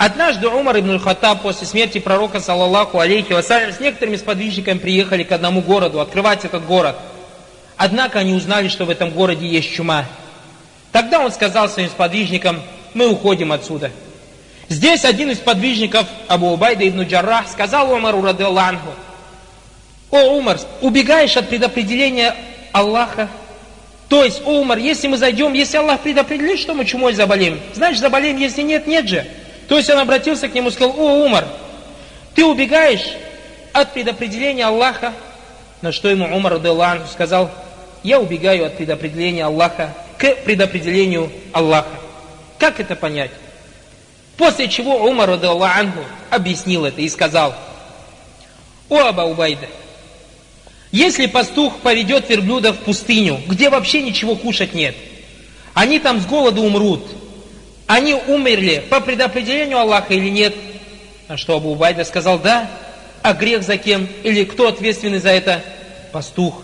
Однажды Умар ибн Хаттаб после смерти пророка, саллаллаху алейхи вассалям, с некоторыми сподвижниками приехали к одному городу, открывать этот город. Однако они узнали, что в этом городе есть чума. Тогда он сказал своим сподвижникам, мы уходим отсюда. Здесь один из подвижников, Абу Убайда ибн Джаррах, сказал Умару радиаллаху, «О, Умар, убегаешь от предопределения Аллаха?» То есть, Умар, если мы зайдем, если Аллах предопределит, что мы чумой заболеем, значит заболеем, если нет, нет же. То есть он обратился к нему и сказал, о, Умар, ты убегаешь от предопределения Аллаха, на что ему Умар Адаллаху сказал, я убегаю от предопределения Аллаха к предопределению Аллаха. Как это понять? После чего Умар Адаллаху объяснил это и сказал, о Аба Убайда, если пастух поведет верблюда в пустыню, где вообще ничего кушать нет, они там с голоду умрут – они умерли по предопределению Аллаха или нет? А что Абу Убайда сказал, да. А грех за кем? Или кто ответственный за это? Пастух.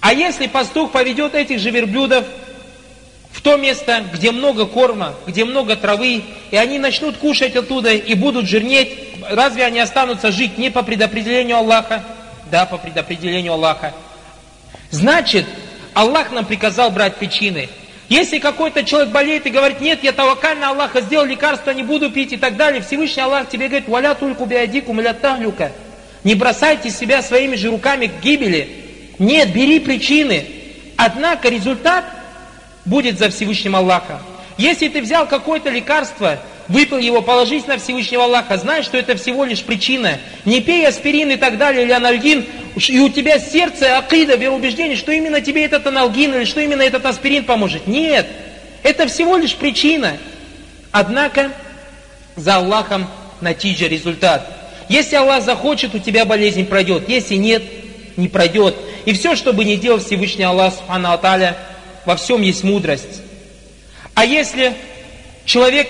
А если пастух поведет этих же верблюдов в то место, где много корма, где много травы, и они начнут кушать оттуда и будут жирнеть, разве они останутся жить не по предопределению Аллаха? Да, по предопределению Аллаха. Значит, Аллах нам приказал брать причины – если какой-то человек болеет и говорит, нет, я тавакаль Аллаха сделал лекарство, не буду пить и так далее, Всевышний Аллах тебе говорит, валя тульку биадику млятахлюка. Не бросайте себя своими же руками к гибели. Нет, бери причины. Однако результат будет за Всевышним Аллахом. Если ты взял какое-то лекарство, выпил его, положись на Всевышнего Аллаха, знай, что это всего лишь причина. Не пей аспирин и так далее, или анальгин, и у тебя сердце, акида, вероубеждение, что именно тебе этот аналгин или что именно этот аспирин поможет. Нет, это всего лишь причина. Однако за Аллахом натиджа результат. Если Аллах захочет, у тебя болезнь пройдет. Если нет, не пройдет. И все, что бы ни делал Всевышний Аллах, Субхану Аталя, во всем есть мудрость. А если человек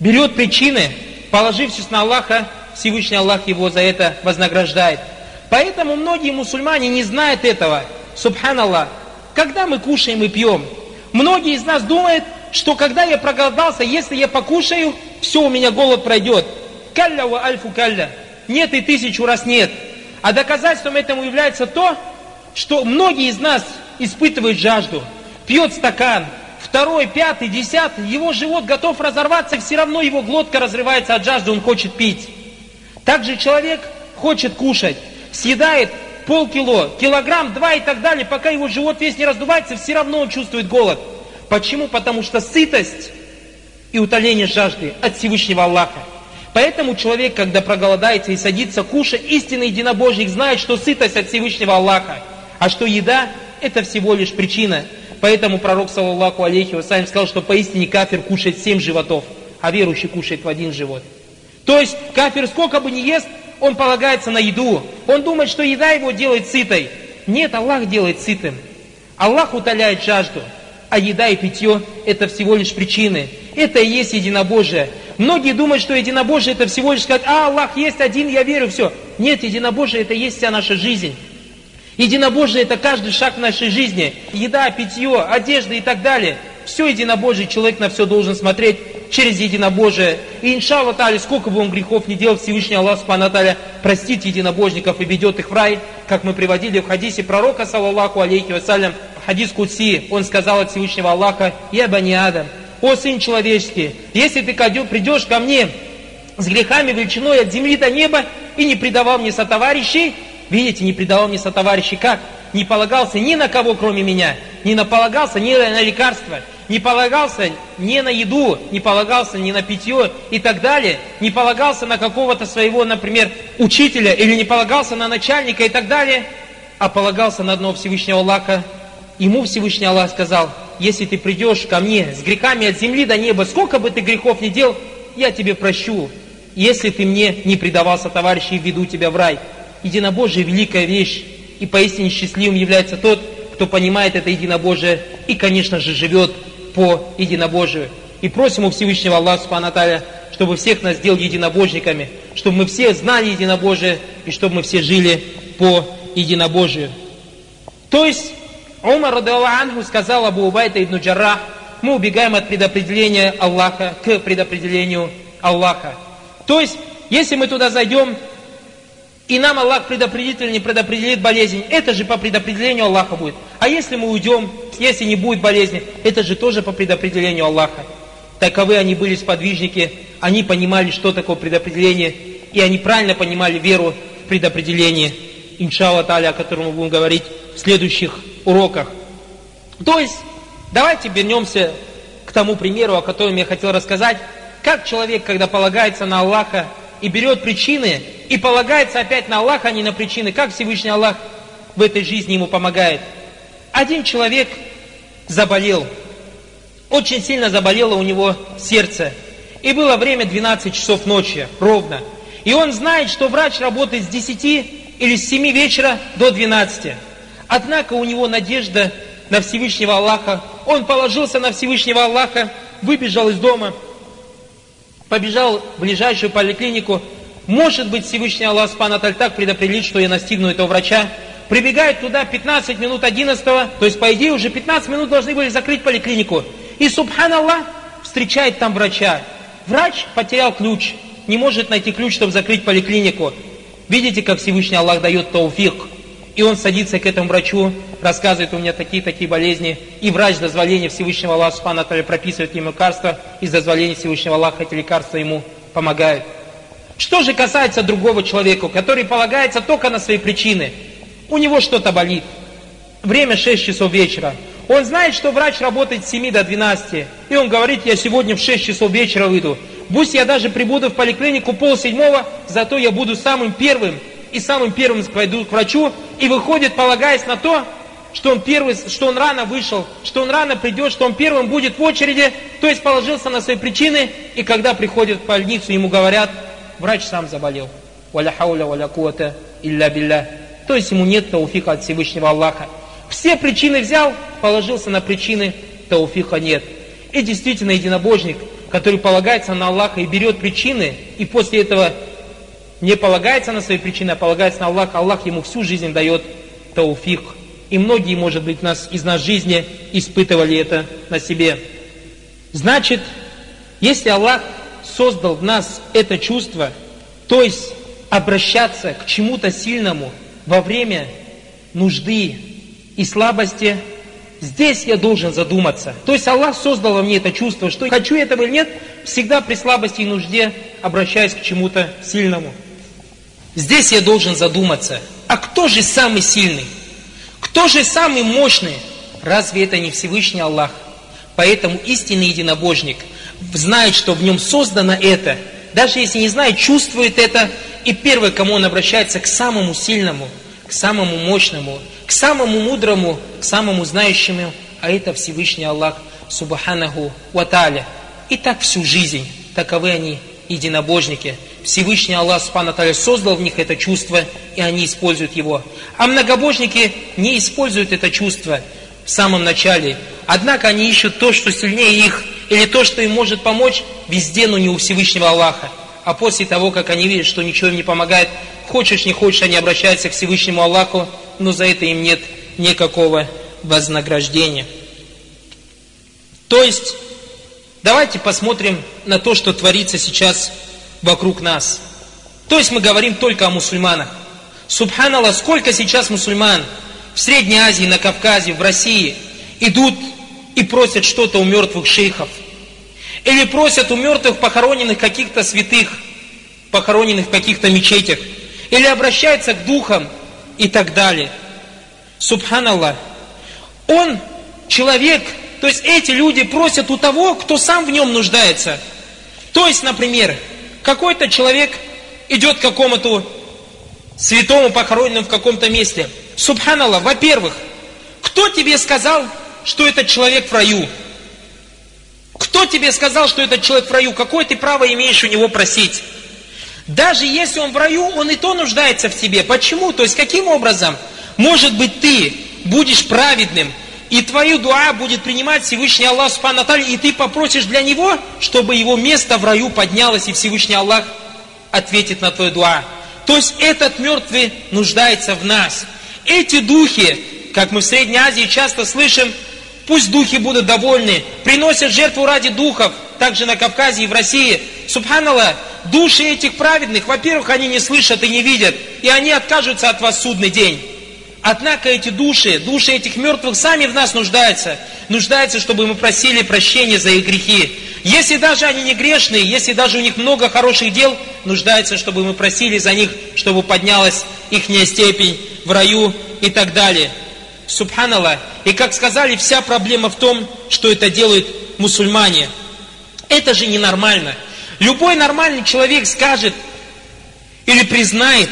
берет причины, положившись на Аллаха, Всевышний Аллах его за это вознаграждает. Поэтому многие мусульмане не знают этого. Субханаллах. Когда мы кушаем и пьем, многие из нас думают, что когда я проголодался, если я покушаю, все, у меня голод пройдет. Калля ва альфу калля. Нет и тысячу раз нет. А доказательством этому является то, что многие из нас испытывают жажду. Пьет стакан, второй, пятый, десятый, его живот готов разорваться, все равно его глотка разрывается от жажды, он хочет пить. Также человек хочет кушать, съедает полкило, килограмм, два и так далее, пока его живот весь не раздувается, все равно он чувствует голод. Почему? Потому что сытость и утоление жажды от Всевышнего Аллаха. Поэтому человек, когда проголодается и садится кушать, истинный единобожник знает, что сытость от Всевышнего Аллаха, а что еда – это всего лишь причина. Поэтому пророк, саллаллаху алейхи вассалям, сказал, что поистине кафир кушает семь животов, а верующий кушает в один живот. То есть кафир сколько бы ни ест, он полагается на еду. Он думает, что еда его делает сытой. Нет, Аллах делает сытым. Аллах утоляет жажду. А еда и питье – это всего лишь причины. Это и есть единобожие. Многие думают, что единобожие – это всего лишь сказать, а Аллах есть один, я верю, все. Нет, единобожие – это есть вся наша жизнь. Единобожие – это каждый шаг в нашей жизни. Еда, питье, одежда и так далее. Все единобожие, человек на все должен смотреть через единобожие. И иншалла тали, сколько бы он грехов не делал, Всевышний Аллах Субхану простит единобожников и ведет их в рай, как мы приводили в хадисе пророка, саллаллаху алейхи вассалям, хадис Кудси, он сказал от Всевышнего Аллаха, «Я бани Адам, о сын человеческий, если ты придешь ко мне с грехами величиной от земли до неба и не предавал мне сотоварищей, видите, не предавал мне сотоварищей, как? Не полагался ни на кого, кроме меня, не наполагался ни на лекарства, не полагался ни на еду, не полагался ни на питье и так далее, не полагался на какого-то своего, например, учителя или не полагался на начальника и так далее, а полагался на одного Всевышнего Аллаха. Ему Всевышний Аллах сказал, если ты придешь ко мне с грехами от земли до неба, сколько бы ты грехов не делал, я тебе прощу, если ты мне не предавался, товарищи, и веду тебя в рай. Единобожие – великая вещь, и поистине счастливым является тот, кто понимает это единобожие и, конечно же, живет по единобожию. И просим у Всевышнего Аллаха Субхану чтобы всех нас сделал единобожниками, чтобы мы все знали единобожие и чтобы мы все жили по единобожию. То есть Умар Анху сказал Абу Убайта ибн Джаррах, мы убегаем от предопределения Аллаха к предопределению Аллаха. То есть, если мы туда зайдем, и нам Аллах предопределит или не предопределит болезнь, это же по предопределению Аллаха будет. А если мы уйдем, если не будет болезни, это же тоже по предопределению Аллаха. Таковы они были сподвижники, они понимали, что такое предопределение, и они правильно понимали веру в предопределение, иншалла таля, о котором мы будем говорить в следующих уроках. То есть, давайте вернемся к тому примеру, о котором я хотел рассказать. Как человек, когда полагается на Аллаха и берет причины, и полагается опять на Аллаха, а не на причины, как Всевышний Аллах в этой жизни ему помогает. Один человек заболел, очень сильно заболело у него сердце. И было время 12 часов ночи, ровно. И он знает, что врач работает с 10 или с 7 вечера до 12. Однако у него надежда на Всевышнего Аллаха. Он положился на Всевышнего Аллаха, выбежал из дома, побежал в ближайшую поликлинику. Может быть, Всевышний Аллах Спанаталь так предопределит, что я настигну этого врача. Прибегает туда 15 минут 11 то есть, по идее, уже 15 минут должны были закрыть поликлинику. И, субханаллах, встречает там врача. Врач потерял ключ, не может найти ключ, чтобы закрыть поликлинику. Видите, как Всевышний Аллах дает тауфик. И он садится к этому врачу, рассказывает, у меня такие-такие болезни. И врач с дозволения Всевышнего Аллаха Субхану прописывает ему лекарства. И с дозволения Всевышнего Аллаха эти лекарства ему помогают. Что же касается другого человека, который полагается только на свои причины. У него что-то болит. Время 6 часов вечера. Он знает, что врач работает с 7 до 12. И он говорит, я сегодня в 6 часов вечера выйду. Пусть я даже прибуду в поликлинику пол седьмого, зато я буду самым первым. И самым первым пойду к врачу. И выходит, полагаясь на то, что он первый, что он рано вышел, что он рано придет, что он первым будет в очереди, то есть положился на свои причины, и когда приходит в больницу, ему говорят, врач сам заболел. Валя хауля валя куата илля билля. То есть ему нет тауфика от Всевышнего Аллаха. Все причины взял, положился на причины, тауфиха нет. И действительно единобожник, который полагается на Аллаха и берет причины, и после этого не полагается на свои причины, а полагается на Аллаха, Аллах ему всю жизнь дает тауфих. И многие, может быть, нас, из нас жизни испытывали это на себе. Значит, если Аллах создал в нас это чувство, то есть обращаться к чему-то сильному во время нужды, и слабости, здесь я должен задуматься. То есть Аллах создал во мне это чувство, что хочу этого или нет, всегда при слабости и нужде обращаюсь к чему-то сильному. Здесь я должен задуматься, а кто же самый сильный? Кто же самый мощный? Разве это не Всевышний Аллах? Поэтому истинный единобожник знает, что в нем создано это, даже если не знает, чувствует это, и первый, кому он обращается, к самому сильному, к самому мощному, к самому мудрому, к самому знающему, а это Всевышний Аллах Субханаху Ваталя. И так всю жизнь, таковы они единобожники. Всевышний Аллах Субхану создал в них это чувство, и они используют его. А многобожники не используют это чувство в самом начале. Однако они ищут то, что сильнее их, или то, что им может помочь везде, но не у Всевышнего Аллаха. А после того, как они видят, что ничего им не помогает, хочешь не хочешь, они обращаются к Всевышнему Аллаху, но за это им нет никакого вознаграждения. То есть, давайте посмотрим на то, что творится сейчас вокруг нас. То есть мы говорим только о мусульманах. Субханаллах, сколько сейчас мусульман в Средней Азии, на Кавказе, в России идут и просят что-то у мертвых шейхов. Или просят у мертвых похороненных каких-то святых, похороненных в каких-то мечетях. Или обращаются к духам и так далее. Субханаллах. Он человек, то есть эти люди просят у того, кто сам в нем нуждается. То есть, например, какой-то человек идет к какому-то святому похороненному в каком-то месте. Субханаллах, во-первых, кто тебе сказал, что этот человек в раю? Кто тебе сказал, что этот человек в раю? Какое ты право имеешь у него просить? Даже если он в раю, он и то нуждается в тебе. Почему? То есть каким образом? Может быть ты будешь праведным, и твою дуа будет принимать Всевышний Аллах Субхану и ты попросишь для него, чтобы его место в раю поднялось, и Всевышний Аллах ответит на твою дуа. То есть этот мертвый нуждается в нас. Эти духи, как мы в Средней Азии часто слышим, Пусть духи будут довольны, приносят жертву ради духов, также на Кавказе и в России. Субханаллах, души этих праведных, во-первых, они не слышат и не видят, и они откажутся от вас в судный день. Однако эти души, души этих мертвых сами в нас нуждаются. Нуждаются, чтобы мы просили прощения за их грехи. Если даже они не грешные, если даже у них много хороших дел, нуждаются, чтобы мы просили за них, чтобы поднялась их степень в раю и так далее. Субханаллах. И как сказали, вся проблема в том, что это делают мусульмане. Это же ненормально. Любой нормальный человек скажет или признает,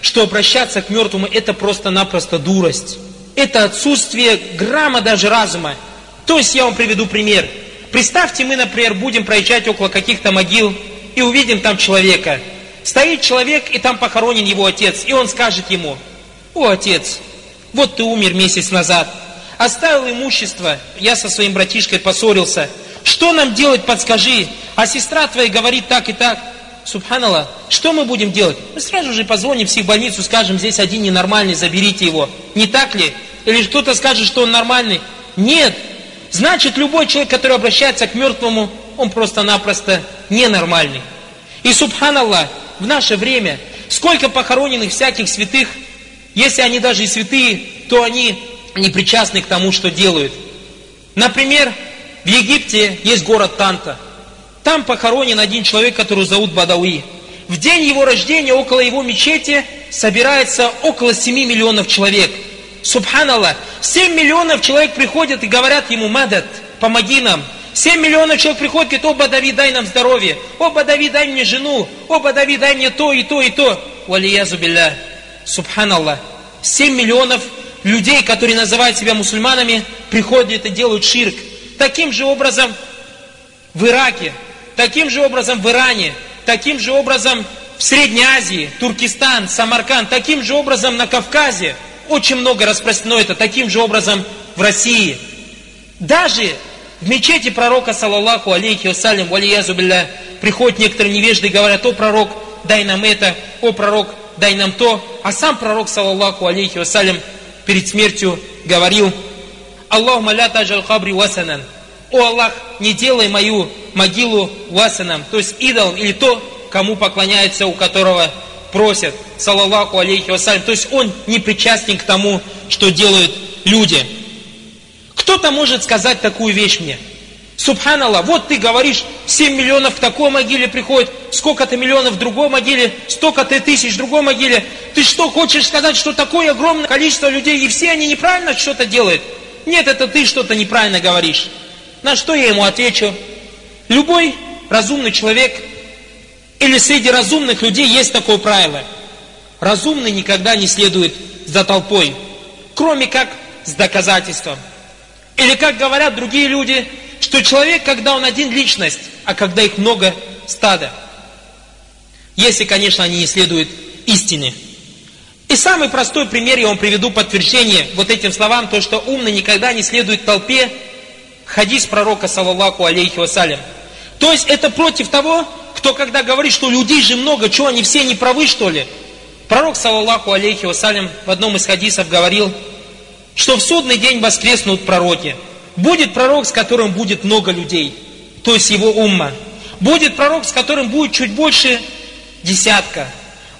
что обращаться к мертвому это просто-напросто дурость. Это отсутствие грамма даже разума. То есть я вам приведу пример. Представьте, мы, например, будем проезжать около каких-то могил и увидим там человека. Стоит человек, и там похоронен его отец, и он скажет ему, «О, отец, вот ты умер месяц назад, оставил имущество, я со своим братишкой поссорился, что нам делать, подскажи, а сестра твоя говорит так и так». Субханаллах, что мы будем делать? Мы сразу же позвоним в больницу, скажем, здесь один ненормальный, заберите его. Не так ли? Или кто-то скажет, что он нормальный? Нет. Значит, любой человек, который обращается к мертвому, он просто-напросто ненормальный. И субханаллах, в наше время, сколько похороненных всяких святых, если они даже и святые, то они не причастны к тому, что делают. Например, в Египте есть город Танта – там похоронен один человек, который зовут Бадауи. В день его рождения около его мечети собирается около 7 миллионов человек. Субханаллах, 7 миллионов человек приходят и говорят ему, Мадат, помоги нам. 7 миллионов человек приходят и говорят, о, Бадави, дай нам здоровье. О, Бадави, дай мне жену. О, Бадави, дай мне то и то и то. Валиязу билля. Субханаллах. 7 миллионов людей, которые называют себя мусульманами, приходят и делают ширк. Таким же образом в Ираке Таким же образом в Иране, таким же образом в Средней Азии, Туркестан, Самарканд, таким же образом на Кавказе. Очень много распространено это, таким же образом в России. Даже в мечети пророка, саллаллаху алейхи вассалям, валиязу билля, приходят некоторые невежды и говорят, о пророк, дай нам это, о пророк, дай нам то. А сам пророк, саллаллаху алейхи вассалям, перед смертью говорил, Аллаху ля таджал хабри васанан, о Аллах, не делай мою могилу васаном, то есть идолом, или то, кому поклоняется, у которого просят, саллаллаху алейхи вассалям. То есть он не причастен к тому, что делают люди. Кто-то может сказать такую вещь мне. Субханаллах, вот ты говоришь, 7 миллионов в такой могиле приходит, сколько-то миллионов в другой могиле, столько-то тысяч в другой могиле. Ты что, хочешь сказать, что такое огромное количество людей, и все они неправильно что-то делают? Нет, это ты что-то неправильно говоришь. На что я ему отвечу? Любой разумный человек или среди разумных людей есть такое правило. Разумный никогда не следует за толпой, кроме как с доказательством. Или как говорят другие люди, что человек, когда он один личность, а когда их много, стада. Если, конечно, они не следуют истине. И самый простой пример я вам приведу подтверждение вот этим словам, то, что умный никогда не следует толпе, хадис пророка, саллаллаху алейхи вассалям. То есть это против того, кто когда говорит, что людей же много, что они все не правы, что ли? Пророк, саллаллаху алейхи вассалям, в одном из хадисов говорил, что в судный день воскреснут пророки. Будет пророк, с которым будет много людей, то есть его умма. Будет пророк, с которым будет чуть больше десятка.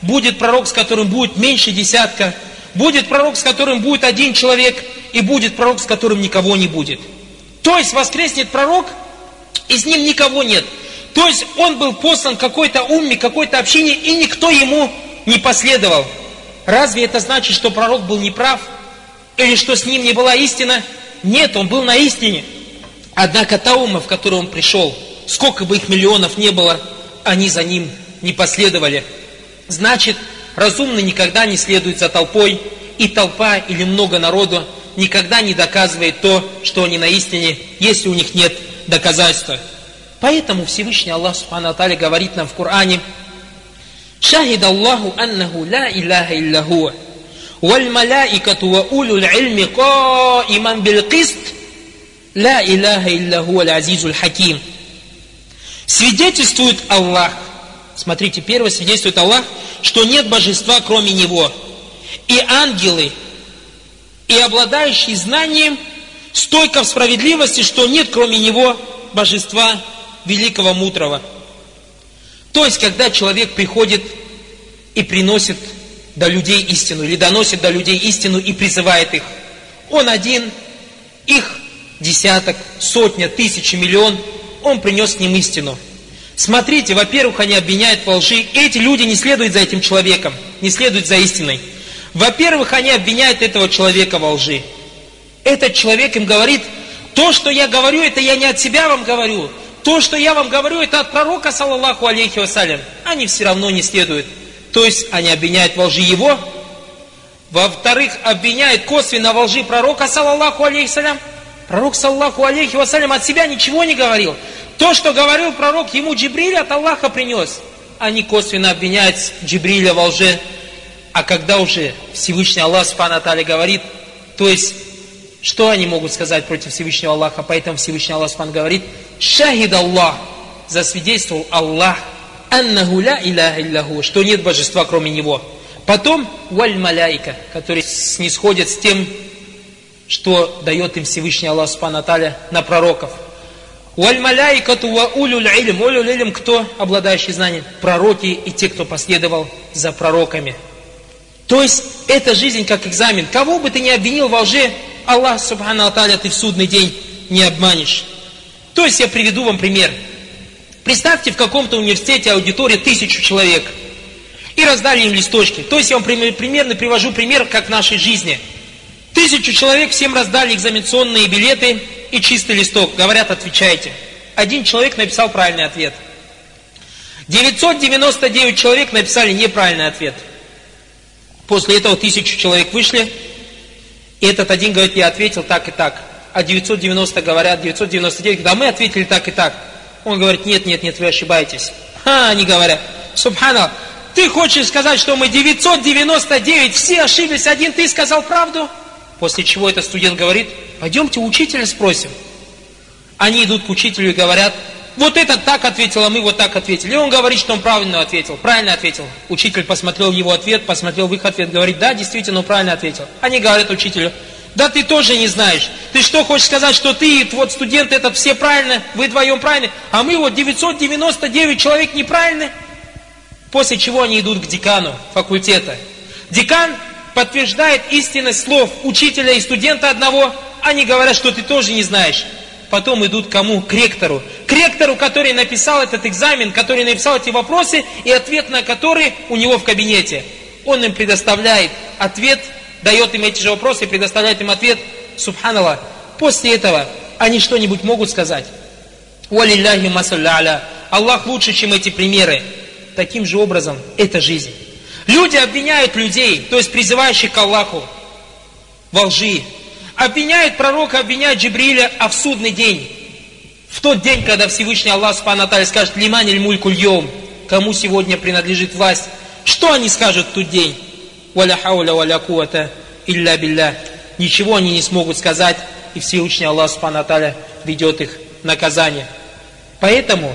Будет пророк, с которым будет меньше десятка. Будет пророк, с которым будет один человек. И будет пророк, с которым никого не будет. То есть воскреснет пророк, и с ним никого нет. То есть он был послан какой-то умми, какой-то общине, и никто ему не последовал. Разве это значит, что пророк был неправ? Или что с ним не была истина? Нет, он был на истине. Однако та ума, в которую он пришел, сколько бы их миллионов не было, они за ним не последовали. Значит, разумный никогда не следует за толпой, и толпа или много народу никогда не доказывает то, что они на истине, если у них нет доказательства. Поэтому Всевышний Аллах Субхану Аталя говорит нам в Коране, شهد الله أنه لا إله إلا هو والملائكة وأولو العلم قائما بالقسط لا إله إلا هو العزيز الحكيم Свидетельствует Аллах, смотрите, первое свидетельствует Аллах, что нет божества кроме Него. И ангелы, и обладающие знанием стойко в справедливости, что нет кроме него божества великого мудрого. То есть, когда человек приходит и приносит до людей истину, или доносит до людей истину и призывает их, он один, их десяток, сотня, тысячи, миллион, он принес к ним истину. Смотрите, во-первых, они обвиняют во лжи. Эти люди не следуют за этим человеком, не следуют за истиной. Во-первых, они обвиняют этого человека во лжи. Этот человек им говорит, то, что я говорю, это я не от себя вам говорю. То, что я вам говорю, это от пророка, саллаллаху алейхи вассалям. Они все равно не следуют. То есть они обвиняют во лжи его. Во-вторых, обвиняют косвенно во лжи пророка, саллаллаху алейхи вассалям. Пророк, саллаху алейхи вассалям, от себя ничего не говорил. То, что говорил пророк, ему Джибриль от Аллаха принес. Они косвенно обвиняют Джибриля во лжи. А когда уже Всевышний Аллах Субхану говорит, то есть что они могут сказать против Всевышнего Аллаха? Поэтому Всевышний Аллах Субхану говорит, «Шахид Аллах» засвидетельствовал Аллах, «Аннаху ля иляха илляху», что нет божества, кроме Него. Потом «Валь маляйка», который снисходит с тем, что дает им Всевышний Аллах Субхану на пророков. «Валь маляйкату ва улюль илм». Улюль илм кто? Обладающий знанием. Пророки и те, кто последовал за пророками. То есть, эта жизнь как экзамен. Кого бы ты ни обвинил во лжи, Аллах, Субхану Аталя, ты в судный день не обманешь. То есть я приведу вам пример. Представьте, в каком-то университете аудитория тысячу человек. И раздали им листочки. То есть я вам примерно привожу пример, как в нашей жизни. Тысячу человек всем раздали экзаменационные билеты и чистый листок. Говорят, отвечайте. Один человек написал правильный ответ. 999 человек написали неправильный ответ. После этого тысячу человек вышли, и этот один говорит, я ответил так и так. А 990 говорят, 999, да мы ответили так и так. Он говорит, нет, нет, нет, вы ошибаетесь. Ха, они говорят, субхана, ты хочешь сказать, что мы 999, все ошиблись, один ты сказал правду? После чего этот студент говорит, пойдемте учителя спросим. Они идут к учителю и говорят, вот этот так ответил, а мы вот так ответили. И он говорит, что он правильно ответил, правильно ответил. Учитель посмотрел его ответ, посмотрел в их ответ, говорит, да, действительно, он правильно ответил. Они говорят учителю, да ты тоже не знаешь. Ты что, хочешь сказать, что ты, вот студент этот, все правильно, вы вдвоем правильны, а мы вот 999 человек неправильны? После чего они идут к декану факультета. Декан подтверждает истинность слов учителя и студента одного, они говорят, что ты тоже не знаешь потом идут кому? К ректору. К ректору, который написал этот экзамен, который написал эти вопросы, и ответ на которые у него в кабинете. Он им предоставляет ответ, дает им эти же вопросы и предоставляет им ответ. Субханаллах. После этого они что-нибудь могут сказать? Валилляхи масалля Аллах лучше, чем эти примеры. Таким же образом, это жизнь. Люди обвиняют людей, то есть призывающих к Аллаху, во лжи, обвиняют пророка, обвиняют Джибриля, а в судный день, в тот день, когда Всевышний Аллах Субхану скажет, лиман иль мулькуль йом, кому сегодня принадлежит власть, что они скажут в тот день? Валя хауля валя куата илля билля. Ничего они не смогут сказать, и Всевышний Аллах Субхану ведет их наказание. Поэтому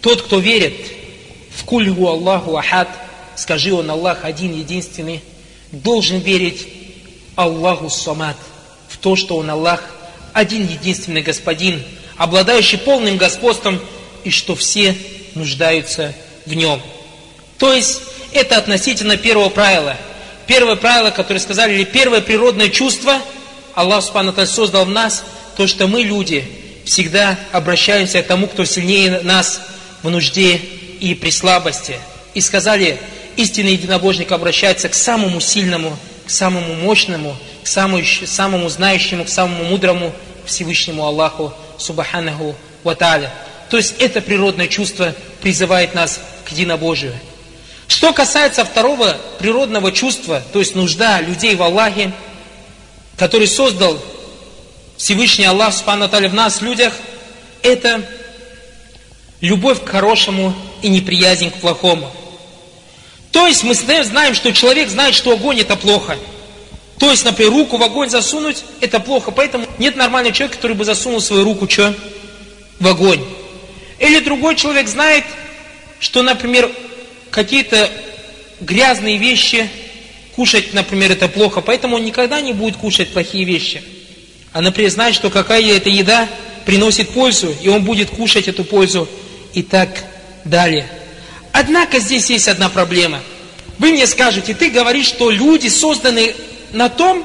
тот, кто верит в кульгу Аллаху Ахад, скажи он Аллах один, единственный, должен верить Аллаху Самад, в то, что Он Аллах, один единственный Господин, обладающий полным господством, и что все нуждаются в Нем. То есть, это относительно первого правила. Первое правило, которое сказали, или первое природное чувство, Аллах Субхану создал в нас, то, что мы, люди, всегда обращаемся к тому, кто сильнее нас в нужде и при слабости. И сказали, истинный единобожник обращается к самому сильному к самому мощному, к самому, самому знающему, к самому мудрому Всевышнему Аллаху Субханаху Ваталя. То есть это природное чувство призывает нас к единобожию. Что касается второго природного чувства, то есть нужда людей в Аллахе, который создал Всевышний Аллах Субхану в нас, людях, это любовь к хорошему и неприязнь к плохому. То есть мы знаем, что человек знает, что огонь это плохо. То есть, например, руку в огонь засунуть, это плохо. Поэтому нет нормального человека, который бы засунул свою руку что? В огонь. Или другой человек знает, что, например, какие-то грязные вещи кушать, например, это плохо. Поэтому он никогда не будет кушать плохие вещи. а, например, знать, что какая эта еда приносит пользу, и он будет кушать эту пользу и так далее. Однако здесь есть одна проблема. Вы мне скажете, ты говоришь, что люди созданы на том,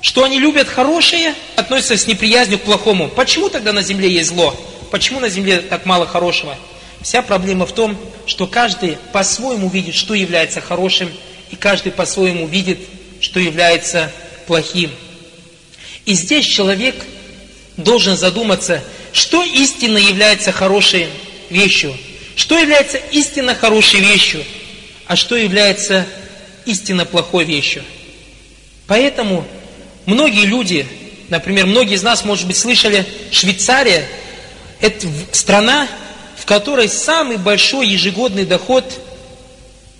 что они любят хорошее, относятся с неприязнью к плохому. Почему тогда на земле есть зло? Почему на земле так мало хорошего? Вся проблема в том, что каждый по-своему видит, что является хорошим, и каждый по-своему видит, что является плохим. И здесь человек должен задуматься, что истинно является хорошей вещью, что является истинно хорошей вещью, а что является истинно плохой вещью. Поэтому многие люди, например, многие из нас, может быть, слышали, Швейцария – это страна, которой самый большой ежегодный доход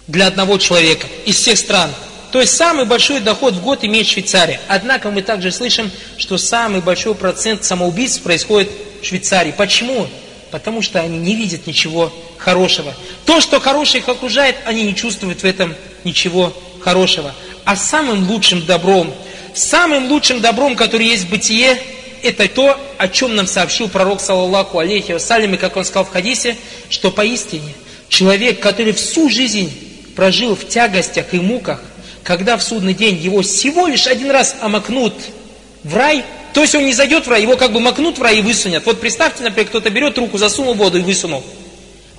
для одного человека из всех стран. То есть самый большой доход в год имеет Швейцария. Однако мы также слышим, что самый большой процент самоубийств происходит в Швейцарии. Почему? Потому что они не видят ничего хорошего. То, что хорошее их окружает, они не чувствуют в этом ничего хорошего. А самым лучшим добром, самым лучшим добром, который есть в бытие, это то, о чем нам сообщил пророк, саллаллаху алейхи вассалям, и как он сказал в хадисе, что поистине человек, который всю жизнь прожил в тягостях и муках, когда в судный день его всего лишь один раз омакнут в рай, то есть он не зайдет в рай, его как бы макнут в рай и высунят. Вот представьте, например, кто-то берет руку, засунул в воду и высунул.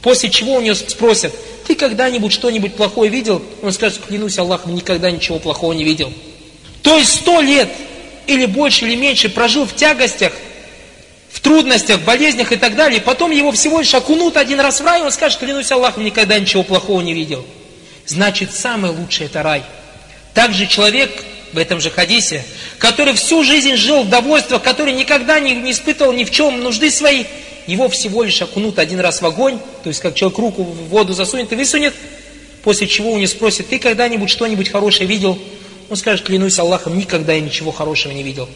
После чего у него спросят, ты когда-нибудь что-нибудь плохое видел? Он скажет, клянусь Аллахом, никогда ничего плохого не видел. То есть сто лет или больше или меньше прожил в тягостях, в трудностях, болезнях и так далее, потом его всего лишь окунут один раз в рай, он скажет, клянусь Аллахом, никогда ничего плохого не видел. Значит, самое лучшее это рай. Также человек в этом же хадисе, который всю жизнь жил в довольствах, который никогда не, не испытывал ни в чем нужды своей, его всего лишь окунут один раз в огонь, то есть как человек руку в воду засунет и высунет, после чего у него спросит, ты когда-нибудь что-нибудь хорошее видел? Он скажет, клянусь Аллахом, никогда я ничего хорошего не видел.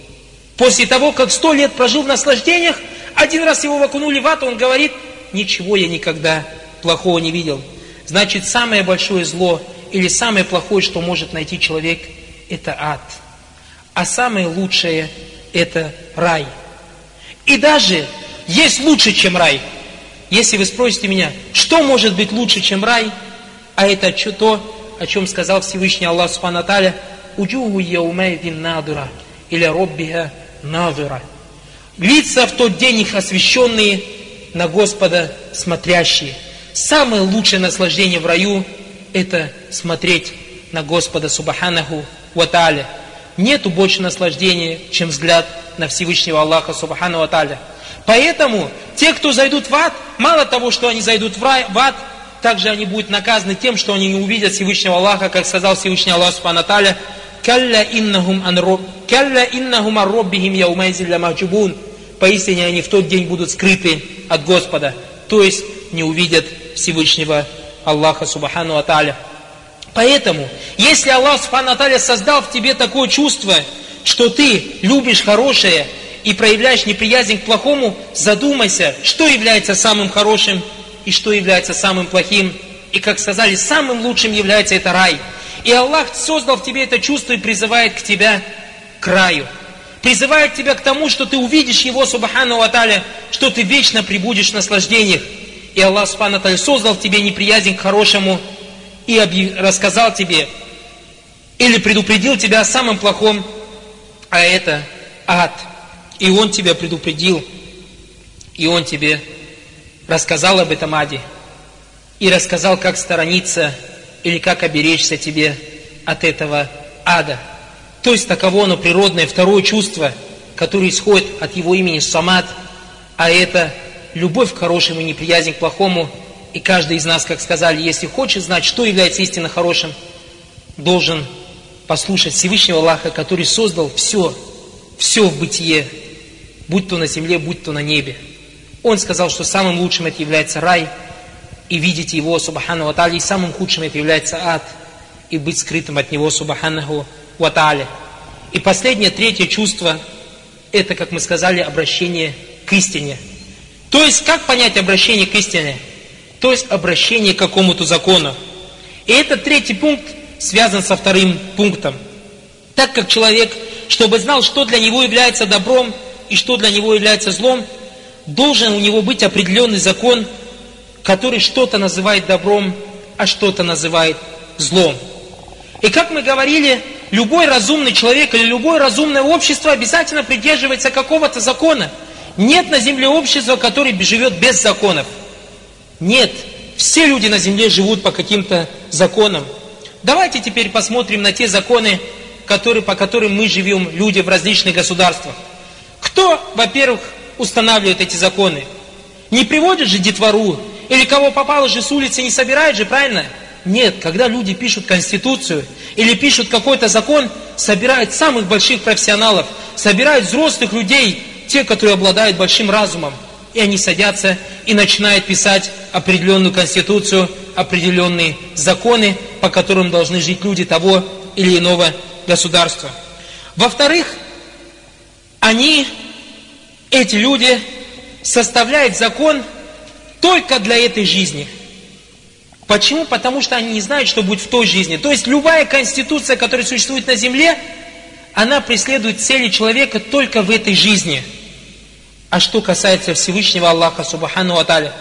После того, как сто лет прожил в наслаждениях, один раз его окунули в ад, он говорит, ничего я никогда плохого не видел. Значит, самое большое зло или самое плохое, что может найти человек, это ад. А самое лучшее – это рай. И даже есть лучше, чем рай. Если вы спросите меня, что может быть лучше, чем рай, а это то, о чем сказал Всевышний Аллах Субхану Таля, «Уджуху яумайдин надура» или «Роббиха надура». Лица в тот день их освященные, на Господа смотрящие. Самое лучшее наслаждение в раю – это смотреть на Господа Субханаху Ваталя. Нету больше наслаждения, чем взгляд на Всевышнего Аллаха Субхану Ваталя. Поэтому те, кто зайдут в ад, мало того, что они зайдут в, рай, в ад, также они будут наказаны тем, что они не увидят Всевышнего Аллаха, как сказал Всевышний Аллах Субхану Таля, «Калля иннахум арроббихим яумайзилля махджубун». Поистине они в тот день будут скрыты от Господа, то есть не увидят Всевышнего Аллаха Субхану Аталя. Поэтому, если Аллах Субхану Аталя создал в тебе такое чувство, что ты любишь хорошее и проявляешь неприязнь к плохому, задумайся, что является самым хорошим и что является самым плохим. И, как сказали, самым лучшим является это рай. И Аллах создал в тебе это чувство и призывает к тебя к раю. Призывает тебя к тому, что ты увидишь Его, Субхану Аталя, что ты вечно прибудешь в наслаждениях. И Аллах Субхану Аталя создал в тебе неприязнь к хорошему и рассказал тебе или предупредил тебя о самом плохом, а это ад. И Он тебя предупредил, и Он тебе рассказал об этом аде, и рассказал, как сторониться или как оберечься тебе от этого ада. То есть таково оно природное второе чувство, которое исходит от его имени Самад, а это любовь к хорошему и неприязнь к плохому. И каждый из нас, как сказали, если хочет знать, что является истинно хорошим, должен послушать Всевышнего Аллаха, который создал все, все в бытие, будь то на земле, будь то на небе. Он сказал, что самым лучшим это является рай, и видеть его, Субхану Ватали, и самым худшим это является ад, и быть скрытым от него, Субхану Ватали. И последнее, третье чувство, это, как мы сказали, обращение к истине. То есть, как понять обращение к истине? То есть, обращение к какому-то закону. И этот третий пункт связан со вторым пунктом. Так как человек чтобы знал, что для него является добром и что для него является злом, должен у него быть определенный закон, который что-то называет добром, а что-то называет злом. И как мы говорили, любой разумный человек или любое разумное общество обязательно придерживается какого-то закона. Нет на земле общества, которое живет без законов. Нет. Все люди на земле живут по каким-то законам. Давайте теперь посмотрим на те законы, которые, по которым мы живем, люди в различных государствах. Кто, во-первых, устанавливает эти законы? Не приводит же детвору, или кого попало же с улицы не собирает же, правильно? Нет, когда люди пишут конституцию или пишут какой-то закон, собирают самых больших профессионалов, собирают взрослых людей, те, которые обладают большим разумом. И они садятся и начинают писать определенную конституцию, определенные законы, по которым должны жить люди того или иного государства. Во-вторых, они, эти люди, составляют закон только для этой жизни. Почему? Потому что они не знают, что будет в той жизни. То есть любая конституция, которая существует на земле, она преследует цели человека только в этой жизни. А что касается Всевышнего Аллаха, Субхану Аталя,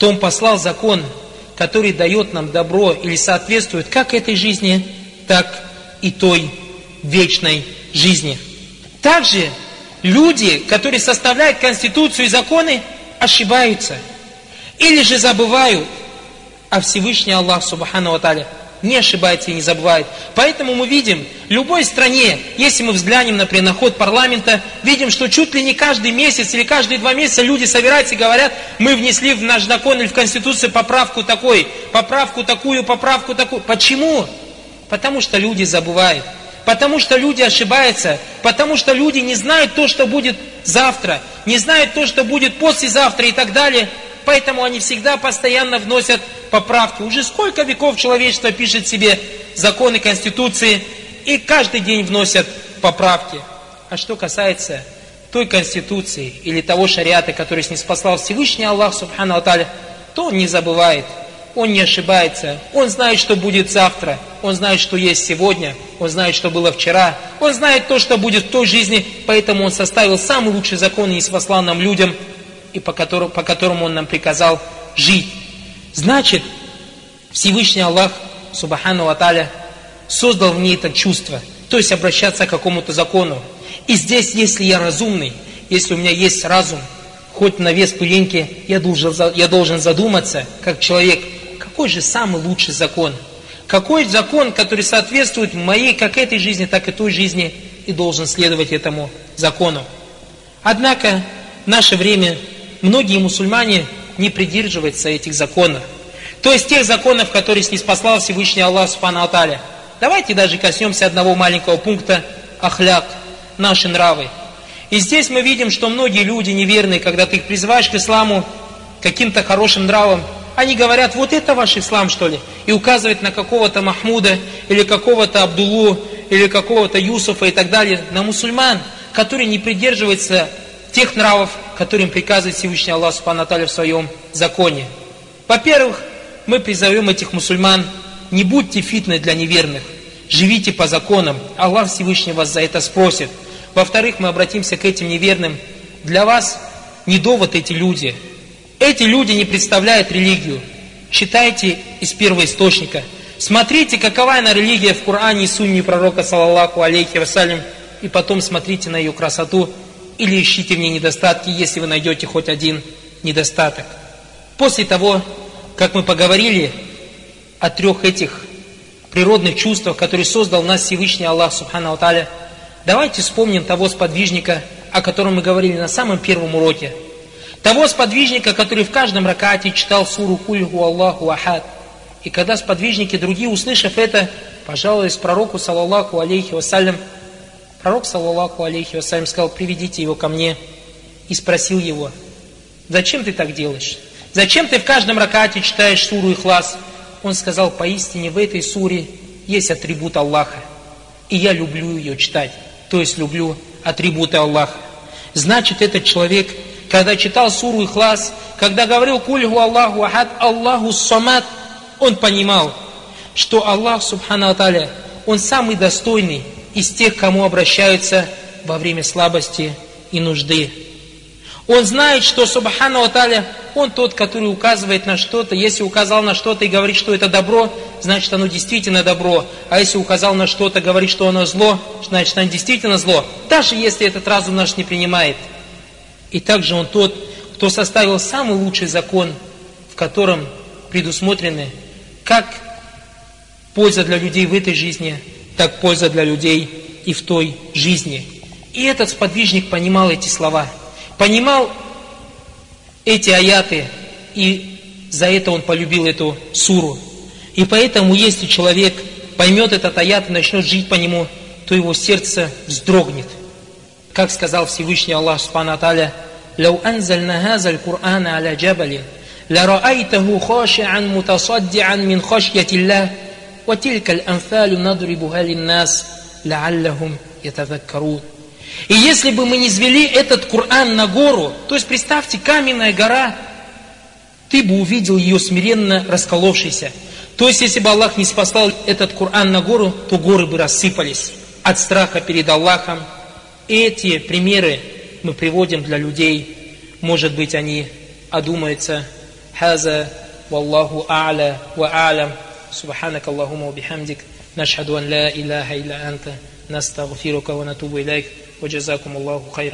то Он послал закон, который дает нам добро или соответствует как этой жизни, так и той вечной жизни. Также люди, которые составляют Конституцию и законы, ошибаются – или же забывают, а Всевышний Аллах Субхану Аталя не ошибается и не забывает. Поэтому мы видим, в любой стране, если мы взглянем, например, на ход парламента, видим, что чуть ли не каждый месяц или каждые два месяца люди собираются и говорят, мы внесли в наш закон или в Конституцию поправку такой, поправку такую, поправку такую. Почему? Потому что люди забывают. Потому что люди ошибаются, потому что люди не знают то, что будет завтра, не знают то, что будет послезавтра и так далее. Поэтому они всегда постоянно вносят поправки. Уже сколько веков человечество пишет себе законы Конституции и каждый день вносят поправки. А что касается той Конституции или того шариата, который с ней спасал Всевышний Аллах Субхану Аталя, то он не забывает, он не ошибается, он знает, что будет завтра, он знает, что есть сегодня, он знает, что было вчера, он знает то, что будет в той жизни, поэтому он составил самый лучший закон и спаслал нам людям – и по которому, по которому Он нам приказал жить. Значит, Всевышний Аллах, Субхану Аталя, создал в ней это чувство, то есть обращаться к какому-то закону. И здесь, если я разумный, если у меня есть разум, хоть на вес пылинки, я должен, я должен задуматься, как человек, какой же самый лучший закон? Какой закон, который соответствует моей как этой жизни, так и той жизни, и должен следовать этому закону? Однако, наше время многие мусульмане не придерживаются этих законов. То есть тех законов, которые снеспослал Всевышний Аллах Субхану Аталя. Давайте даже коснемся одного маленького пункта ахляк, наши нравы. И здесь мы видим, что многие люди неверные, когда ты их призываешь к исламу, каким-то хорошим нравам, они говорят, вот это ваш ислам, что ли? И указывают на какого-то Махмуда, или какого-то Абдулу, или какого-то Юсуфа и так далее, на мусульман, которые не придерживаются тех нравов, которым приказывает Всевышний Аллах Субхану в своем законе. Во-первых, мы призовем этих мусульман, не будьте фитны для неверных, живите по законам, Аллах Всевышний вас за это спросит. Во-вторых, мы обратимся к этим неверным, для вас не довод эти люди. Эти люди не представляют религию. Читайте из первого источника. Смотрите, какова она религия в Коране и сунне пророка, саллаллаху алейхи вассалям, и потом смотрите на ее красоту или ищите в ней недостатки, если вы найдете хоть один недостаток. После того, как мы поговорили о трех этих природных чувствах, которые создал нас Всевышний Аллах Субхану Алталя, давайте вспомним того сподвижника, о котором мы говорили на самом первом уроке. Того сподвижника, который в каждом ракате читал суру Кульгу Аллаху Ахад. И когда сподвижники другие, услышав это, пожаловались пророку, саллаллаху алейхи вассалям, Пророк, саллаллаху алейхи вассалям, сказал, приведите его ко мне, и спросил его, зачем ты так делаешь? Зачем ты в каждом ракате читаешь суру и хлас? Он сказал, поистине в этой суре есть атрибут Аллаха, и я люблю ее читать, то есть люблю атрибуты Аллаха. Значит, этот человек, когда читал суру и хлас, когда говорил кульгу Аллаху ахад, Аллаху самад, он понимал, что Аллах, субхану Аталя, Он самый достойный из тех, кому обращаются во время слабости и нужды. Он знает, что Субхану Аталя, он тот, который указывает на что-то. Если указал на что-то и говорит, что это добро, значит оно действительно добро. А если указал на что-то, говорит, что оно зло, значит оно действительно зло. Даже если этот разум наш не принимает. И также он тот, кто составил самый лучший закон, в котором предусмотрены как польза для людей в этой жизни, так польза для людей и в той жизни. И этот сподвижник понимал эти слова, понимал эти аяты, и за это он полюбил эту суру. И поэтому, если человек поймет этот аят и начнет жить по нему, то его сердце вздрогнет. Как сказал Всевышний Аллах Субхану Аталя, «Лау анзальна хазаль Кур'ана аля джабали ла раайтаху хаши'ан мутасадди'ан мин хашьятиллах, وتلك الأنفال نضربها للناس لعلهم يتذكرون и если бы мы не звели этот Коран на гору, то есть представьте, каменная гора, ты бы увидел ее смиренно расколовшейся. То есть, если бы Аллах не спасал этот Коран на гору, то горы бы рассыпались от страха перед Аллахом. Эти примеры мы приводим для людей. Может быть, они одумаются. Хаза, валлаху а'ля ва а'лям. سبحانك اللهم وبحمدك نشهد أن لا إله إلا أنت نستغفرك ونتوب إليك وجزاكم الله خيرا.